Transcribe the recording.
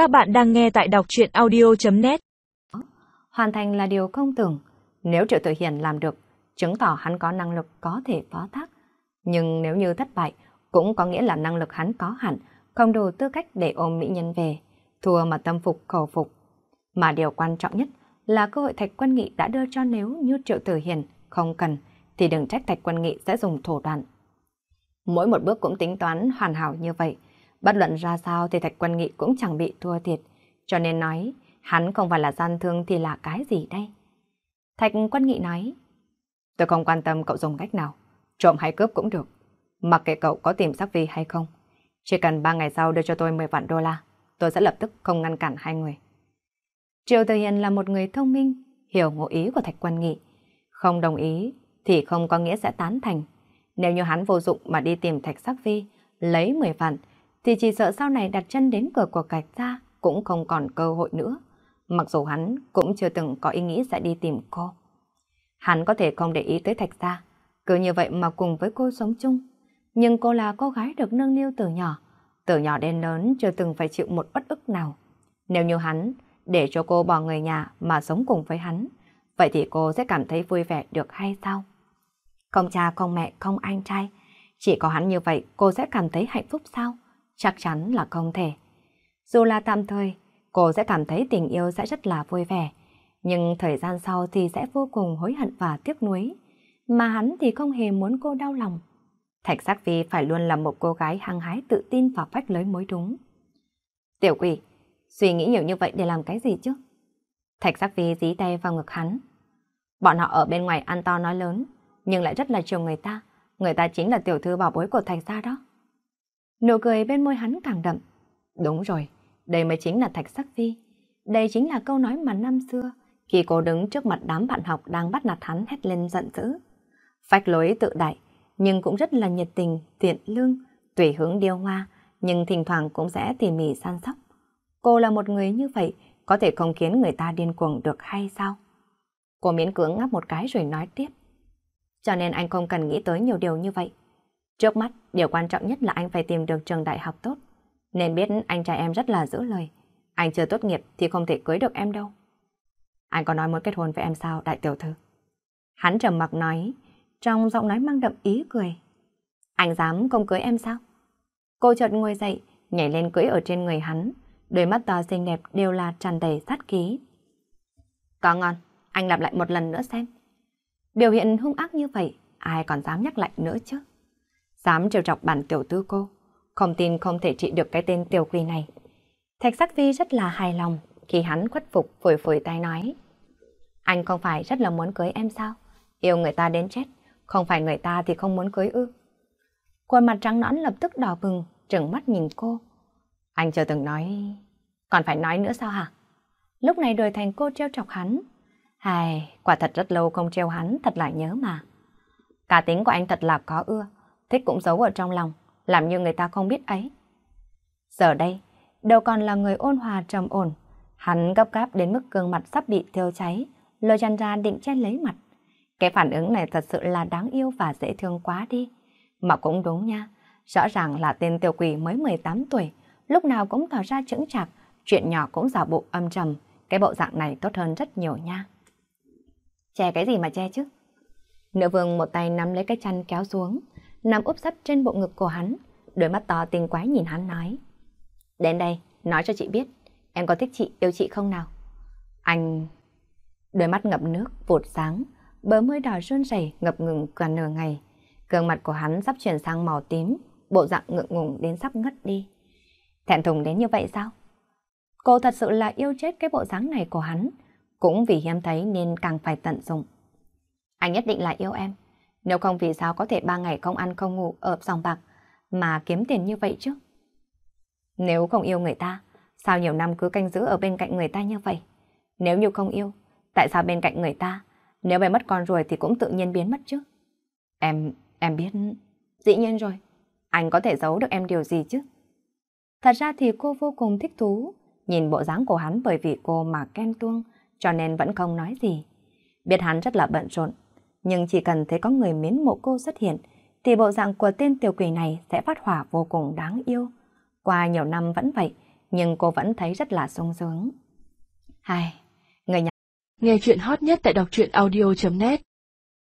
Các bạn đang nghe tại đọc truyện audio.net Hoàn thành là điều không tưởng. Nếu Triệu Tử Hiền làm được, chứng tỏ hắn có năng lực có thể phó thác. Nhưng nếu như thất bại, cũng có nghĩa là năng lực hắn có hẳn, không đủ tư cách để ôm mỹ nhân về. Thua mà tâm phục khẩu phục. Mà điều quan trọng nhất là cơ hội Thạch Quân Nghị đã đưa cho nếu như Triệu Tử Hiền không cần, thì đừng trách Thạch Quân Nghị sẽ dùng thủ đoạn. Mỗi một bước cũng tính toán hoàn hảo như vậy. Bất luận ra sao thì Thạch Quân Nghị cũng chẳng bị thua thiệt. Cho nên nói, hắn không phải là gian thương thì là cái gì đây? Thạch Quân Nghị nói, tôi không quan tâm cậu dùng cách nào, trộm hay cướp cũng được. Mặc kệ cậu có tìm sắc vi hay không, chỉ cần 3 ngày sau đưa cho tôi 10 vạn đô la, tôi sẽ lập tức không ngăn cản hai người. Triệu Tử Hiền là một người thông minh, hiểu ngụ ý của Thạch Quân Nghị. Không đồng ý thì không có nghĩa sẽ tán thành. Nếu như hắn vô dụng mà đi tìm Thạch Sắc Vi, lấy 10 vạn, thì chỉ sợ sau này đặt chân đến cửa của cạch ra cũng không còn cơ hội nữa. Mặc dù hắn cũng chưa từng có ý nghĩ sẽ đi tìm cô. Hắn có thể không để ý tới Thạch gia, cứ như vậy mà cùng với cô sống chung. Nhưng cô là cô gái được nâng niu từ nhỏ, từ nhỏ đến lớn chưa từng phải chịu một bất ức nào. Nếu như hắn để cho cô bỏ người nhà mà sống cùng với hắn, vậy thì cô sẽ cảm thấy vui vẻ được hay sao? Không cha, không mẹ, không anh trai, chỉ có hắn như vậy cô sẽ cảm thấy hạnh phúc sao? Chắc chắn là không thể. Dù là tạm thời, cô sẽ cảm thấy tình yêu sẽ rất là vui vẻ, nhưng thời gian sau thì sẽ vô cùng hối hận và tiếc nuối, mà hắn thì không hề muốn cô đau lòng. Thạch Giác Vi phải luôn là một cô gái hăng hái tự tin và phách lối mối đúng. Tiểu quỷ, suy nghĩ nhiều như vậy để làm cái gì chứ? Thạch Giác Vi dí tay vào ngực hắn. Bọn họ ở bên ngoài ăn to nói lớn, nhưng lại rất là chiều người ta. Người ta chính là tiểu thư bảo bối của Thạch gia đó. Nụ cười bên môi hắn càng đậm. Đúng rồi, đây mới chính là Thạch Sắc Vi. Đây chính là câu nói mà năm xưa, khi cô đứng trước mặt đám bạn học đang bắt nạt hắn hét lên giận dữ. Phách lối tự đại, nhưng cũng rất là nhiệt tình, tiện lương, tùy hướng điêu hoa, nhưng thỉnh thoảng cũng sẽ tỉ mỉ săn sóc. Cô là một người như vậy, có thể không khiến người ta điên cuồng được hay sao? Cô miễn cưỡng ngáp một cái rồi nói tiếp. Cho nên anh không cần nghĩ tới nhiều điều như vậy. Trước mắt, điều quan trọng nhất là anh phải tìm được trường đại học tốt. Nên biết anh trai em rất là giữ lời. Anh chưa tốt nghiệp thì không thể cưới được em đâu. Anh có nói muốn kết hôn với em sao, đại tiểu thư? Hắn trầm mặc nói, trong giọng nói mang đậm ý cười. Anh dám không cưới em sao? Cô chợt ngồi dậy, nhảy lên cưỡi ở trên người hắn. Đôi mắt to xinh đẹp đều là tràn đầy sát khí. Có ngon, anh lặp lại một lần nữa xem. Biểu hiện hung ác như vậy, ai còn dám nhắc lại nữa chứ? Dám trêu chọc bản tiểu tư cô, không tin không thể trị được cái tên tiểu quỷ này. Thạch sắc vi rất là hài lòng khi hắn khuất phục phổi phổi tay nói. Anh không phải rất là muốn cưới em sao? Yêu người ta đến chết, không phải người ta thì không muốn cưới ư. Khuôn mặt trắng nõn lập tức đỏ bừng, trừng mắt nhìn cô. Anh chưa từng nói... Còn phải nói nữa sao hả? Lúc này đổi thành cô treo chọc hắn. Hài, quả thật rất lâu không treo hắn, thật là nhớ mà. Cả tính của anh thật là có ưa, thích cũng giấu ở trong lòng, làm như người ta không biết ấy. Giờ đây, đâu còn là người ôn hòa trầm ổn, hắn gấp gáp đến mức gương mặt sắp bị thiêu cháy, lôi chăn ra định che lấy mặt. Cái phản ứng này thật sự là đáng yêu và dễ thương quá đi. Mà cũng đúng nha, rõ ràng là tên tiểu quỷ mới 18 tuổi, lúc nào cũng tỏ ra chững chạc, chuyện nhỏ cũng giả bộ âm trầm, cái bộ dạng này tốt hơn rất nhiều nha. Che cái gì mà che chứ? Nữ vương một tay nắm lấy cái chăn kéo xuống, nằm úp sấp trên bộ ngực của hắn, đôi mắt to tinh quái nhìn hắn nói. Đến đây, nói cho chị biết, em có thích chị, yêu chị không nào? Anh... Đôi mắt ngập nước, vụt sáng, bờ môi đỏ run rẩy ngập ngừng cả nửa ngày. Gương mặt của hắn sắp chuyển sang màu tím, bộ dạng ngượng ngùng đến sắp ngất đi. Thẹn thùng đến như vậy sao? Cô thật sự là yêu chết cái bộ dáng này của hắn, cũng vì hiếm thấy nên càng phải tận dụng. Anh nhất định là yêu em, nếu không vì sao có thể ba ngày không ăn không ngủ ở sòng bạc mà kiếm tiền như vậy chứ? Nếu không yêu người ta, sao nhiều năm cứ canh giữ ở bên cạnh người ta như vậy? Nếu như không yêu, tại sao bên cạnh người ta, nếu mày mất con rồi thì cũng tự nhiên biến mất chứ? Em, em biết... Dĩ nhiên rồi, anh có thể giấu được em điều gì chứ? Thật ra thì cô vô cùng thích thú, nhìn bộ dáng của hắn bởi vì cô mà khen tuông, cho nên vẫn không nói gì. Biết hắn rất là bận rộn, nhưng chỉ cần thấy có người mến mộ cô xuất hiện, thì bộ dạng của tên tiểu quỷ này sẽ phát hỏa vô cùng đáng yêu. Qua nhiều năm vẫn vậy, nhưng cô vẫn thấy rất là sung sướng. Hai, người nhà... Nghe chuyện hot nhất tại đọc truyện audio.net